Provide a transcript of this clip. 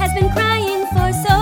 has been crying for so